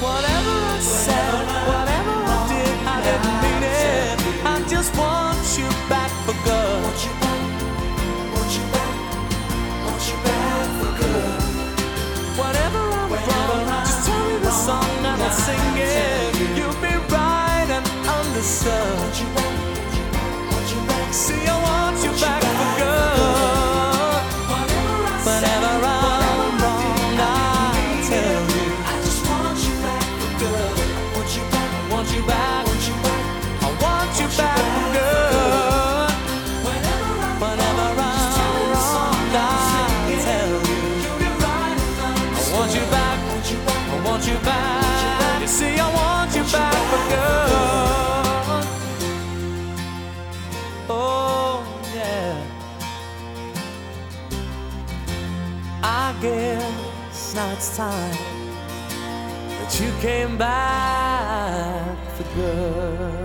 Whatever I said, whatever I did, I didn't mean it. I just want you back for good. Want you back, want you back, want you back for good. Whatever I'm wrong, just tell me the song and I'll sing it. You'll be right and understood. Want you back, want you back. See, I want guess now it's time that you came back for good.